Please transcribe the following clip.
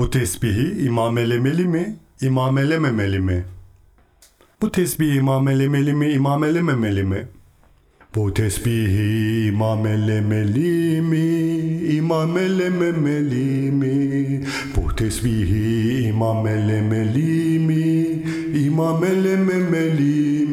Bu tesbihi imamelemeli mi, imamelememeli mi? Bu tesbihi imamelemeli mi, imamelememeli mi? Bu tesbihi imamelemeli mi, imamelememeli mi? Bu tesbihi imamelemeli mi, imamelememeli